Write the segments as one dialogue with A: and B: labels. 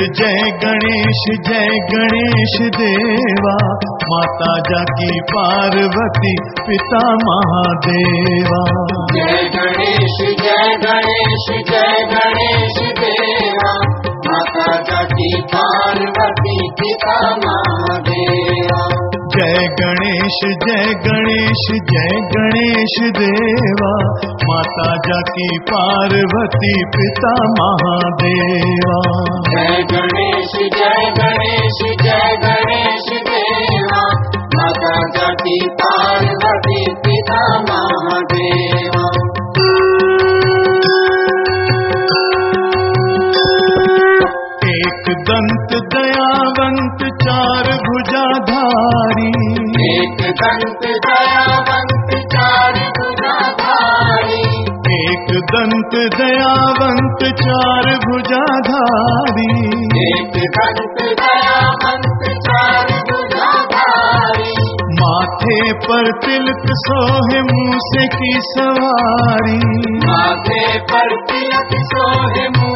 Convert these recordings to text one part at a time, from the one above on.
A: जय गणेश जय गणेश देवा। माता जाकी पार्वती, पिता महादेवा।
B: जय गणेश जय गणेश जय गणेश देवा। माता जाकी पार्वती, पिता महादेवा।
A: गणेश जय गणेश जय गणेश देवा। माता जाकी पार्वती पिता महादेवा।
B: जय गणेश जय गणेश जय गणेश देवा। माता जाकी पार्वती पिता महादेवा।
A: एक दंत दयावंत
B: दंत दयावंत चार गुणाधारी।
A: एक दंत दयावंत चार भुजाधारी।
B: एक दंत दयावंत चार गुणाधारी।
A: माथे पर तिलक सोहे मूसे की सवारी।
B: माथे पर तिलक सोहे मूसे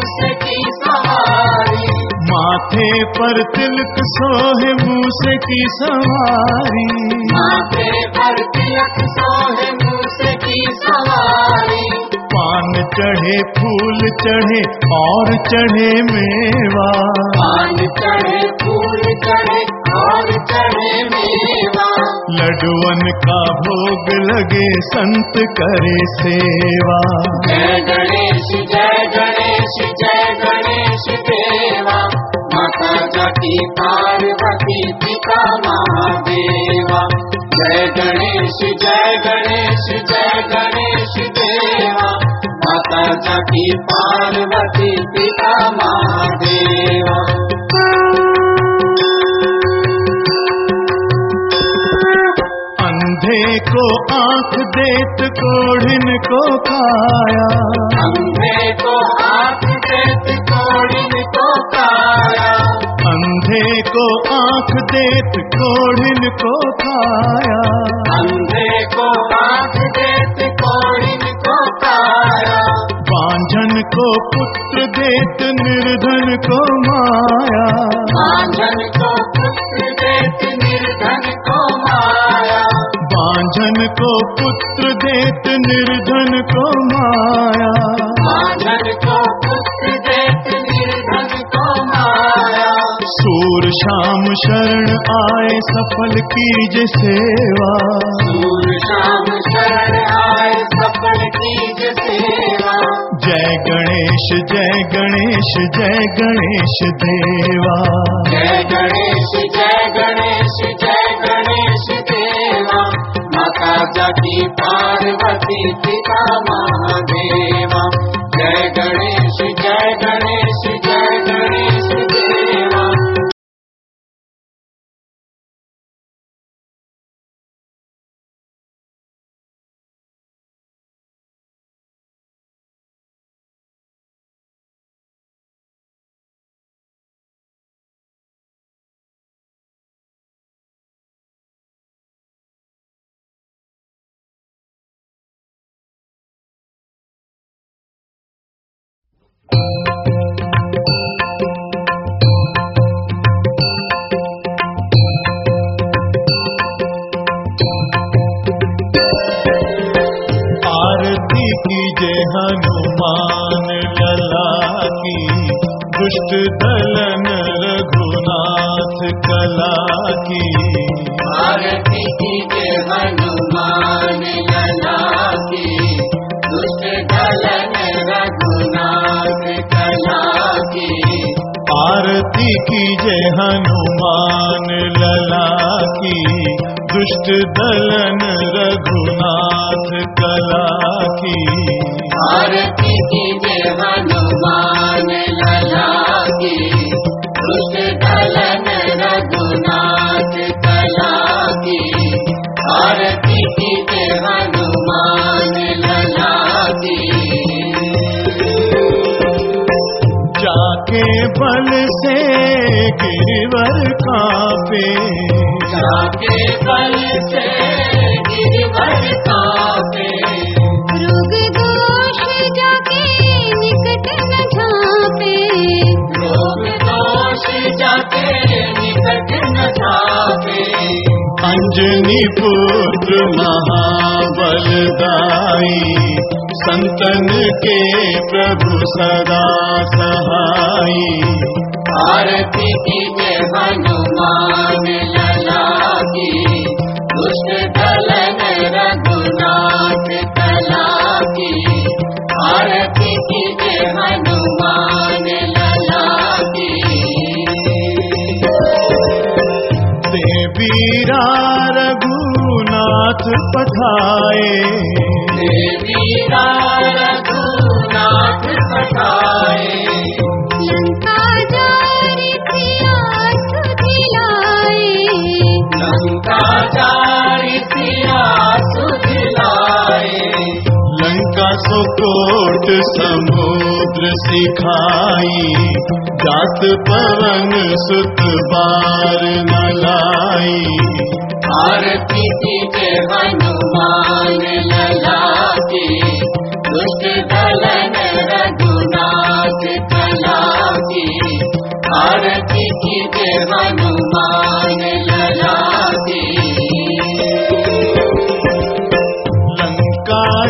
A: माथे पर तिलक सोहे मूसे की सवारी।
B: माथे पर तिलक सोहे मूसे की सवारी।
A: पान चढ़े फूल चढ़े और चढ़े मेवा।
B: पान चढ़े फूल चढ़े और चढ़े मेवा।
A: लडुअन का भोग लगे संत करे सेवा।
B: जय गणेश जय गणेश जय गणेश जाती पार्वती पिता महादेवा। जय गणेश जय गणेश जय गणेश देवा। माता जाती पार्वती पिता महादेवा।
A: अंधे को आँख देत कोढ़िन को खाया।
B: अंधे को हाथ
A: अंधे को आँख देत कोढ़िन को खाया।
B: अंधे को हाथ देत कोड़िन को काया
A: बांझन को पुत्र देत निर्धन को माया।
B: मांझन को पुत्र देत निर्धन को माया।
A: बांझन को पुत्र देत निर्धन को माया। शाम शरण आए सफल कीज सेवा।
B: शरण आए सफल कीज सेवा।
A: जय गणेश जय गणेश जय गणेश देवा।
B: जय गणेश जय गणेश जय गणेश देवा। माता जाती पार्वती पिता महादेवा।
A: हनुमान लला की दुष्ट दलन रघुनाथ कला की
B: आरती की हनुमान लला की दुष्ट दलन रघुनाथ कला की
A: आरती की जय हनुमान लला की दुष्ट दलन रघुनाथ कला की।
B: आरती की हनुमान लला की। दुष्ट दलन रघुनाथ कला की। आरती की हनुमान लला की।
A: जाके बल से गिरवर कापे। अंजनी पुत्र महाबलदाई संतन के प्रभु सदा सहाई।
B: आरती की जय देवी
C: लंका जारी प्रिया सुधिलाए
B: लंका जारी सिया
A: लंका सुकोट समुद्र सिखाई। जात पवन सुत बार न लाई
B: आरती की जय हा किं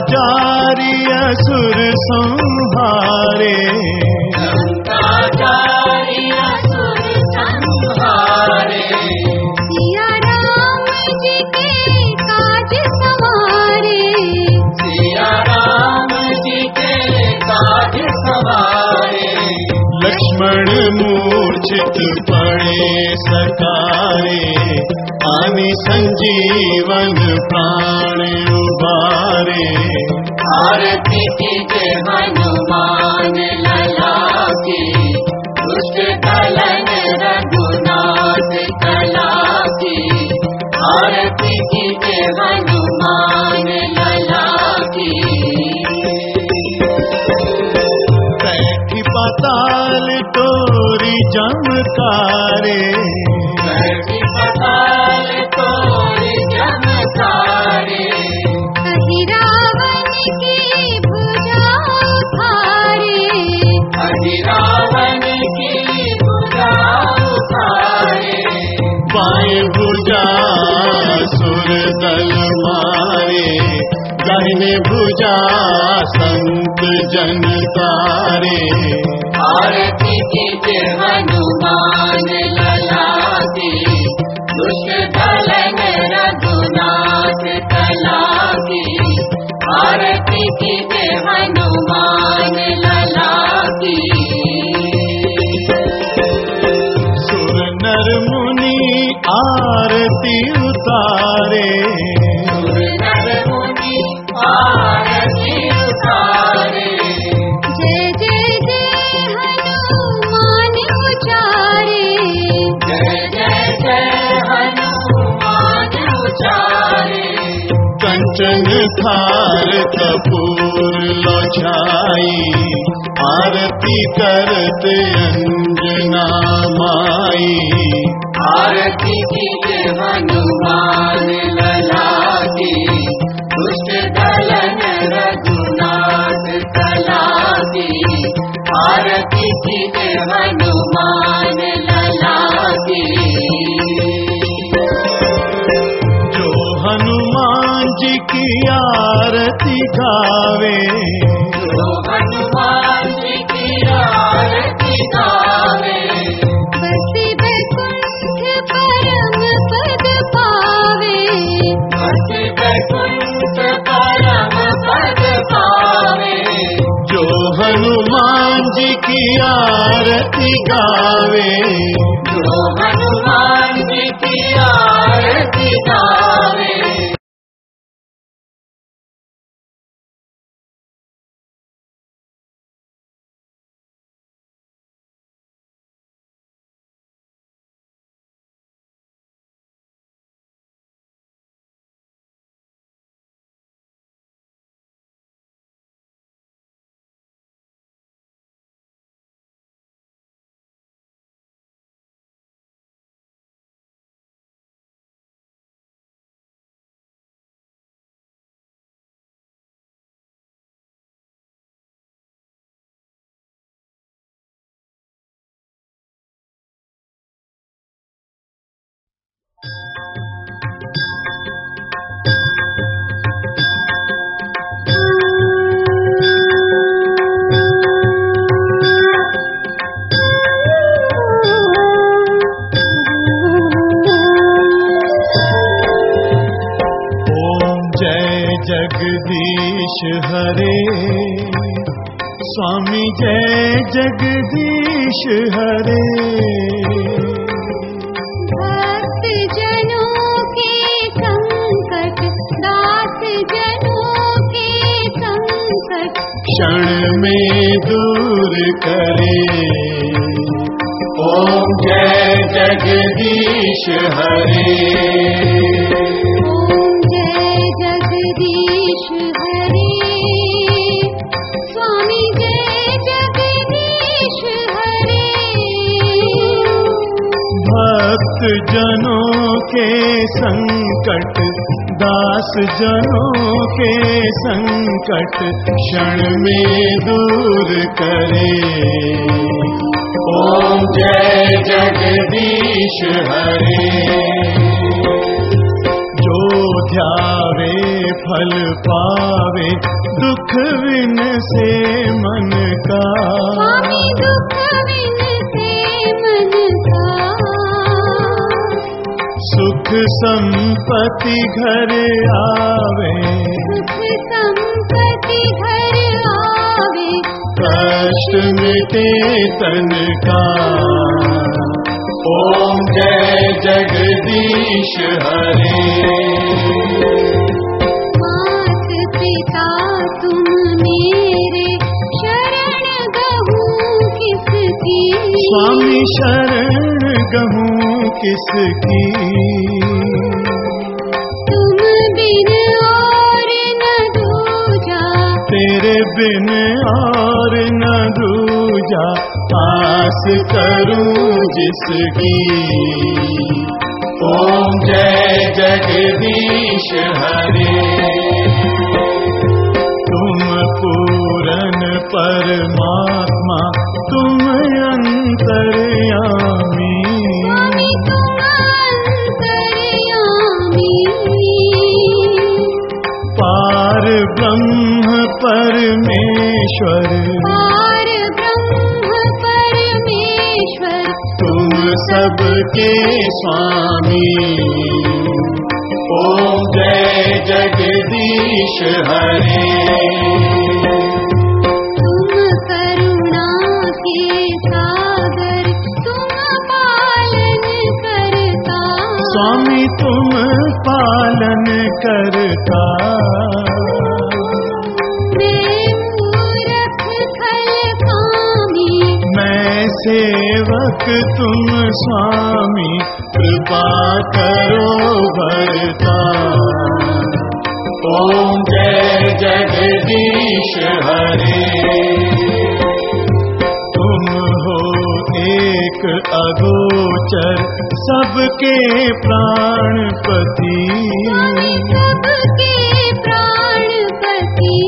B: नारी
A: ला जारे सकारे आनि संजीवन प्राण उबारे।
B: आरती की जय हनुमान लला की दुष्ट दलन रघुनाथ कला की आरती की जय हनुमान लला की
A: पाताल तोरी जमकारे सुर दल मारे दाहिने भुजा संत जन तारे
B: आरती की जय हनुमान लला की दुष्ट दलन रघुनाथ कला की आरती की जय हनुमान लला की
A: सुर नर मुनि आरती थार कपूर लौछाई आरती करत अंजना माई।
B: आरती की हनुमान हनुमान लला की
A: जो हनुमान जी की आरती गावे।
B: जो हनुमान जी की
A: की आरती गावे।
B: जो हनुमान जी की आरती गावे।
A: जगदीश हरे। स्वामी जय जगदीश हरे।
C: भक्त जनों के संकट दास जनों के संकट।
A: क्षण में दूर करे।
B: ओम जय जगदीश हरे
A: जनों के संकट दास जनों के संकट क्षण में दूर करे।
B: ओम जय जगदीश हरे।
A: जो ध्यावे, फल पावे, दुख विन से मन का।
C: दुख विन
A: सुख संपत्ति घर आवे।
C: सुख संपत्ति घर आवे।
A: कष्ट मिटे तन का।
B: ओम जय जगदीश हरे।
C: मात पिता तुम मेरे शरण गहूँ किसकी?
A: स्वामी शरण गहूँ किसकी? तेरे बिन और न दूजा आस करूँ जिसकी।
B: ओम जय जगदीश हरे।
A: तुम पूरन परमात्मा, तुम अंतर्यामी। परमेश्वर।
C: पार ब्रह्म परमेश्वर।
A: तुम सबके स्वामी।
B: ओम जय जगदीश हरे
A: सेवक तुम स्वामी कृपा करो भरता
B: ओम जय जगदीश हरे।
A: तुम हो एक अगोचर सबके प्राणपति।
C: स्वामी सबके प्राणपति।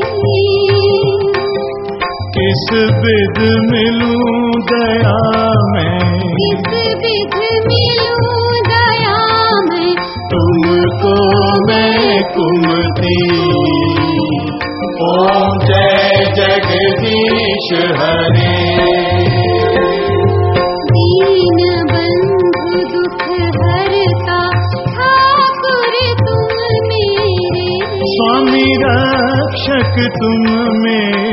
A: किस विध मिलूं दया
C: किस विध मिलूं दया में,
A: तुमको मैं कुमती।
B: ओम जय जगदीश हरे।
A: रक्षक तुम मेरे।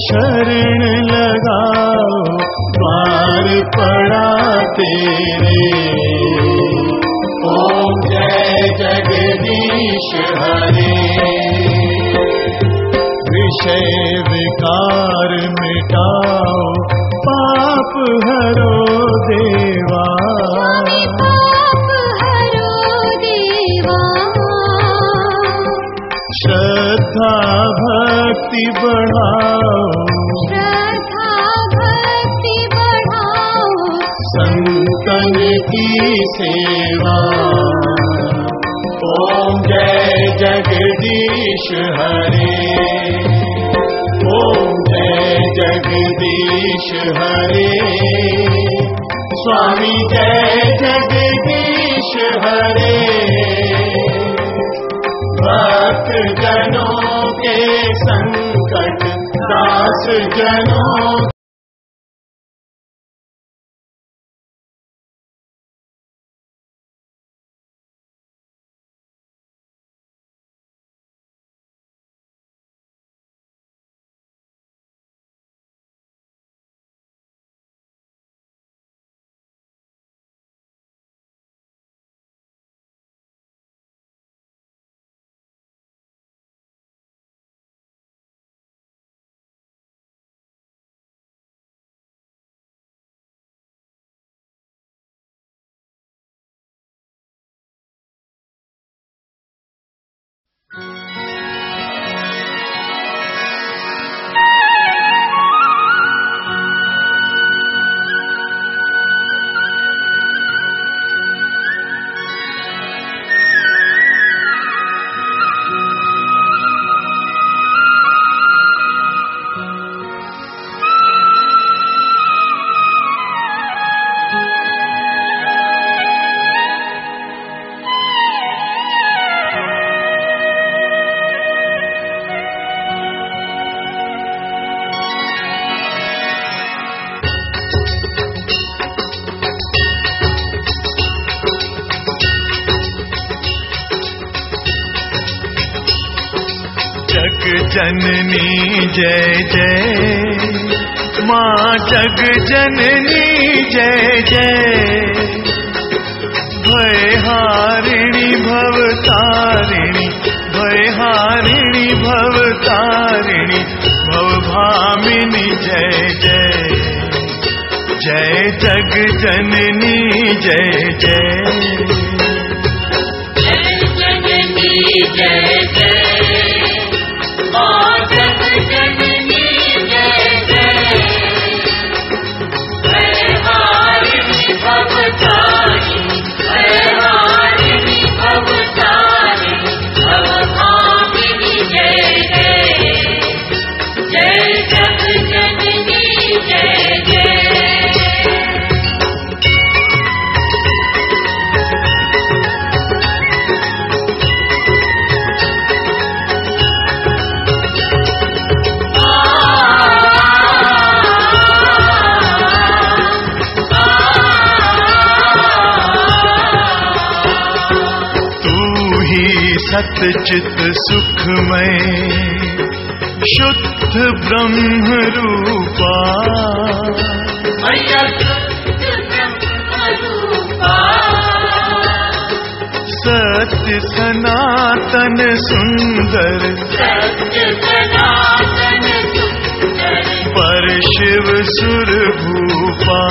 A: शरण लगाओ द्वार पड़ा तेरे।
B: ओम जय जगदीश हरे।
A: विषय विकार मिटाओ पाप हरो देवा भक्ति बढ़ाओ
C: श्रद्धा भक्ति बढ़ाओ
A: संतन की सेवा
B: ओम जय जगदीश हरे ओम जय जगदीश हरे स्वामी जय जगदीश हरे भक्त जनों के संकट दास
A: जननी जय जय। भयहारिणी भवतारिणी भयहारिणी भवतारिणी भवभामिनी जय जय। जय जग जननी जय जय।
B: जय जननी जय जय
A: सतचित सुखमय शुद्ध ब्रह्म रूपा सत्य सनातन सुंदर
B: सत्य सनातन सुंदर।
A: पर शिव सुर भूपा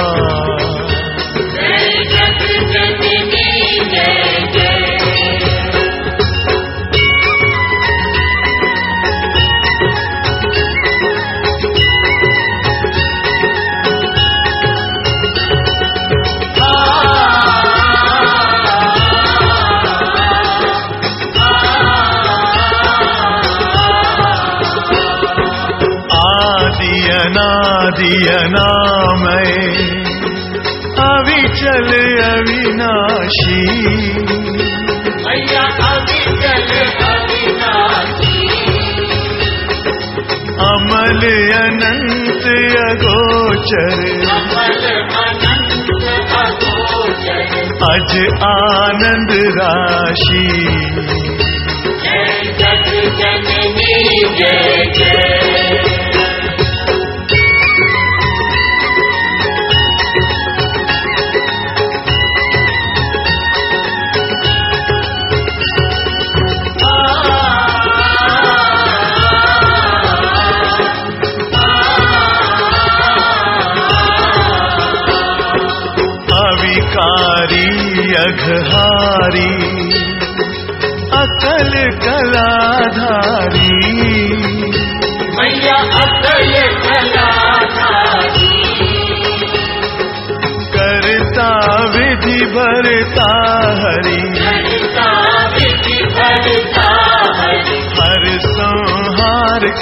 A: अज आनंद राशि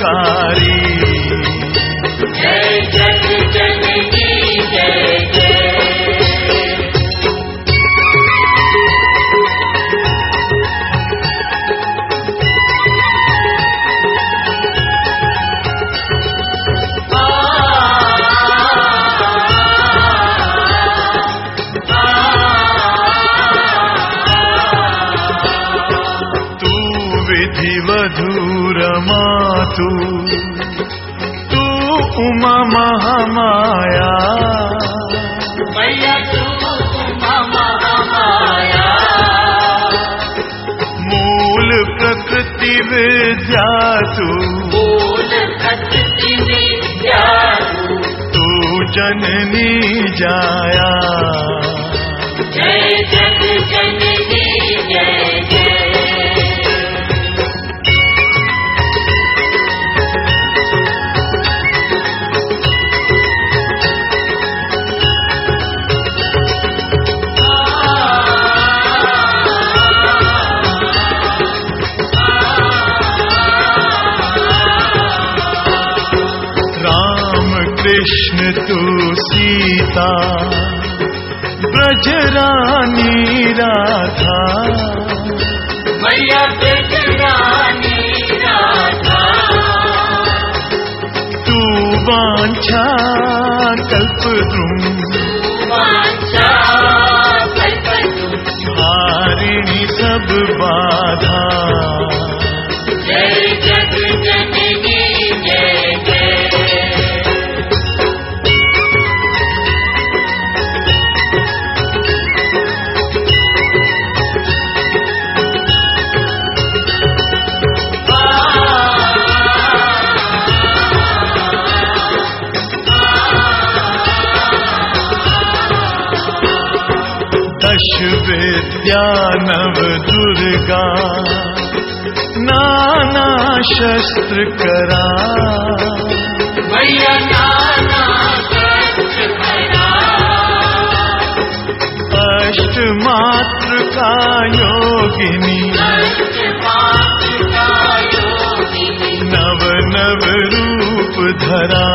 A: का विधि वधूर मातु। तू उमा महामाया।
B: तू
A: मूल प्रकृति विद्या तू। तू। जननी जाया।
B: जय जग
A: रानी राधा।
B: मैया रानी राधा।
A: तू वांछा कल्प
B: वाचा
A: हारिणी सब बाधा।
B: जय जग जननी
A: ज्ञानव दुर्गा नाना शस्त्र करा।
B: भैया नाना शस्त्र करा।
A: अष्ट मात्र का योगिनी नव नव रूप धरा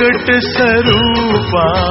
A: प्रकट स्वरूपा।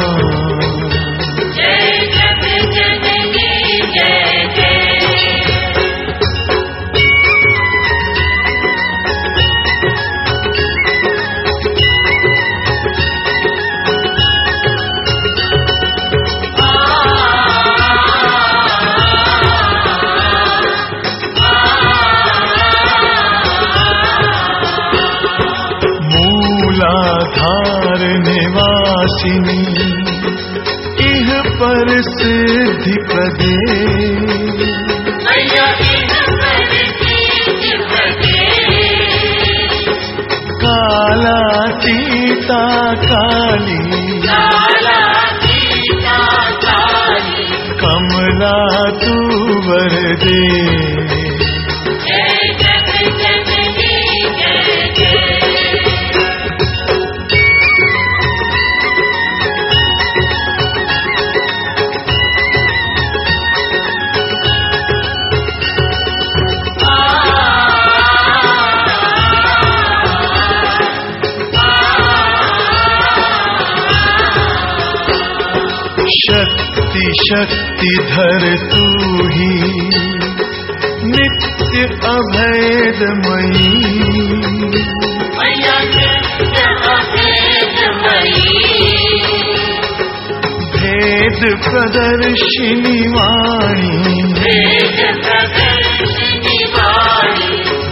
B: वर दे शक्तिधर
A: तू ही। नित्य
B: अभेद मई
A: भेद प्रदर्शिनी वाणी।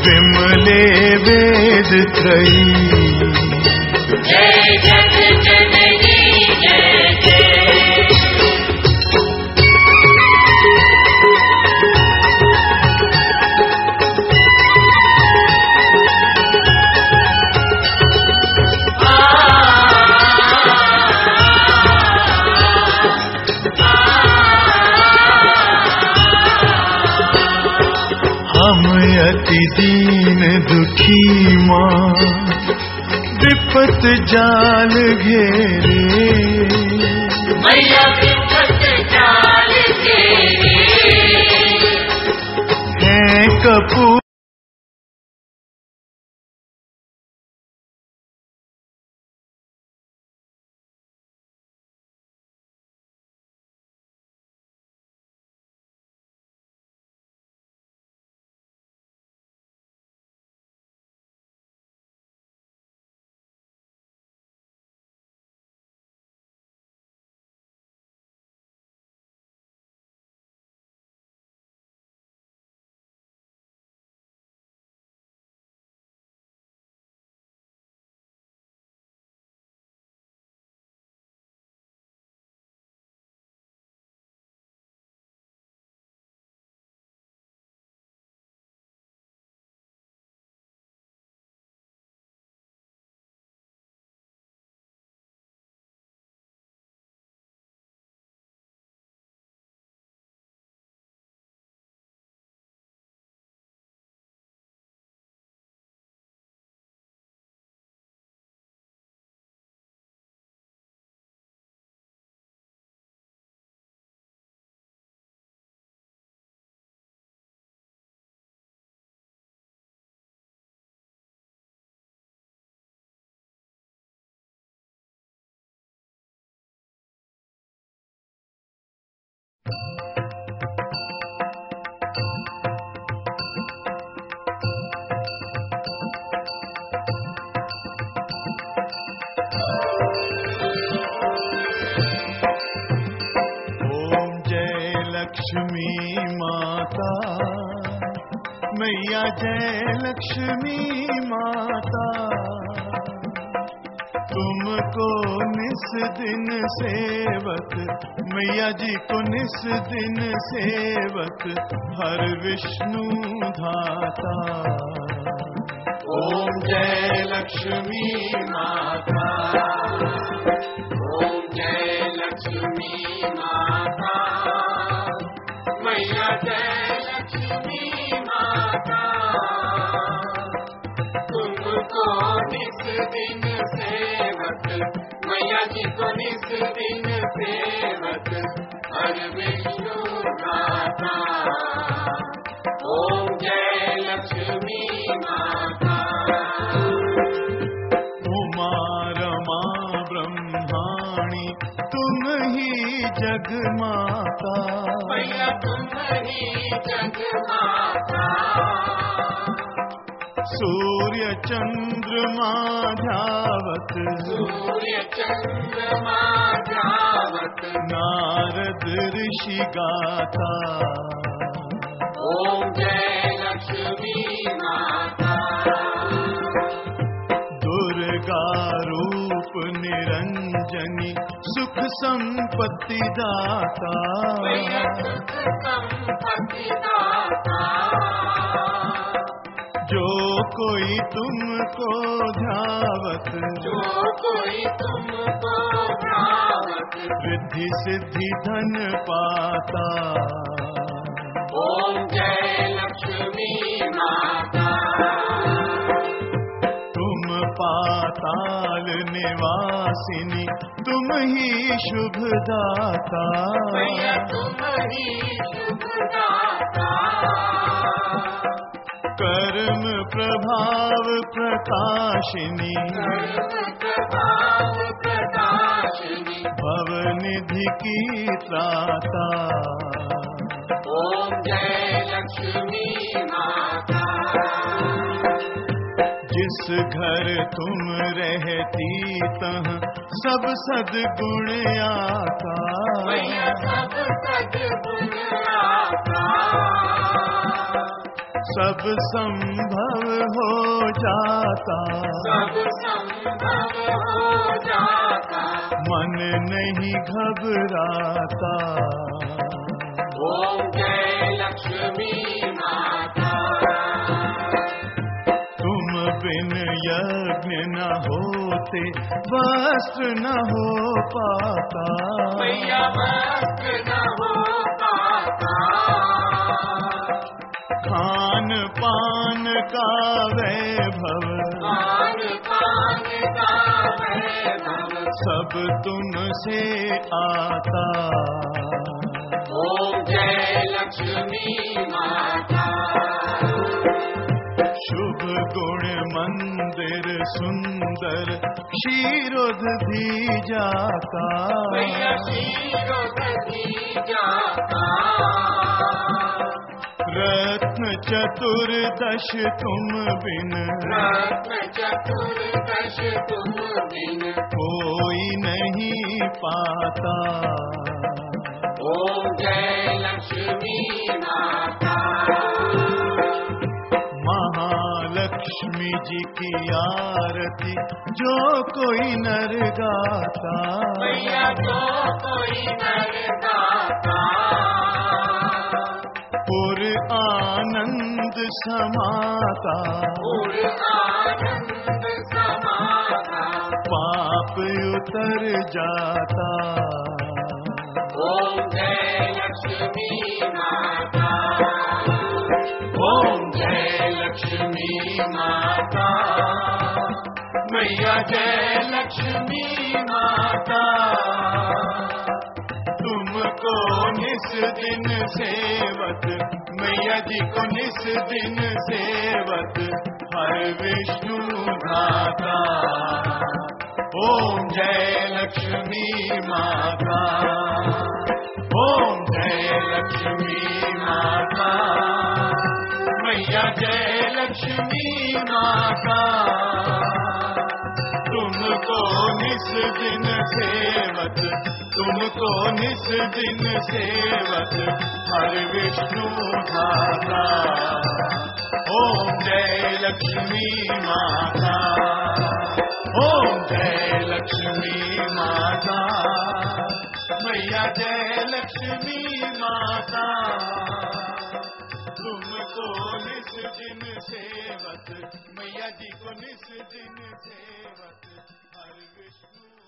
A: विमले वेद त्रयी।
B: जय जय
A: अति दीन दुखी माँ विपत जाल घेरे।
B: मैया विपत जाल घेरे।
A: है कपूर मैया जय लक्ष्मी माता, तुमको निस दिन सेवक, मैया जी को निस दिन सेवक, हर विष्णु धाता। ओम जय लक्ष्मी माता,
B: ओम जय लक्ष्मी माता, मैया जय लक्ष्मी तुमको निस दिन सेवक, मैया जी को निस दिन सेवक हर विष्णु माता ओम जय लक्ष्मी माता।
A: रमा ब्रह्माणी जग माता
B: मैया तुम्हारी जग
A: सूर्य चंद्रमा ध्यावत
B: सूर्य चंद्रमा जावत
A: नारद ऋषि गाथा।
B: ओम जय लक्ष्मी माता।
A: सुख संपत्ति दाता जो कोई तुमको ध्यावत
B: जो कोई तुमको
A: रिद्धि सिद्धि धन पाता।
B: ओम जय लक्ष्मी माता।
A: पाताल निवासिनी तुम ही शुभ दाता
B: मैया तुम्हारी शुभ दाता
A: कर्म प्रभाव प्रकाशिनी
B: प्रभाव प्रकाशिनी।
A: भव निधि की त्राता।
B: ओम जय लक्ष्मी
A: जिस घर तुम रहती तह सब सदगुण आता।
B: सब सद्गुण आता।
A: सब संभव हो जाता।
B: सब संभव हो जाता।
A: मन नहीं घबराता।
B: ओम जय लक्ष्मी
A: यज्ञ न होते वस्त्र न हो पाता।
B: हो
A: खान पान का वैभव
B: मान पान का वैभव।
A: सब तुमसे आता।
B: ओम जय लक्ष्मी माता।
A: सुंदर
B: शीरोधि जाता।
A: रत्न चतुर्दश तुम बिन।
B: रत्न चतुर्दश तुम बिन।
A: कोई नहीं पाता।
B: ओम जय लक्ष्मी माता।
A: महालक्ष्मी जी की आरती जो कोई नर गाता।
B: मैया जो कोई नर गाता।
A: पुर आनंद समाता।
B: पूर आनंद समाता।
A: पाप उतर जाता।
B: ओम जय लक्ष्मी माता।
A: ओम जय लक्ष्मी माता। मैया जय लक्ष्मी माता। तुमको निस दिन सेवत मैया जी को निस दिन सेवत हर विष्णु धाता। ओम जय लक्ष्मी माता। ओम जय लक्ष्मी माता। मैया जय लक्ष्मी माता, तुमको निस दिन सेवत तुमको निस दिन सेवत हर विष्णु धाता। ओम जय लक्ष्मी माता, ओम जय लक्ष्मी माता, मैया जय लक्ष्मी माता, तुमको निस सेवत मैया जी को निस दिन सेवत हर विष्णु।